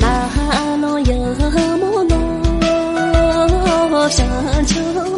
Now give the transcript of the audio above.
那诺呀，莫诺，想求。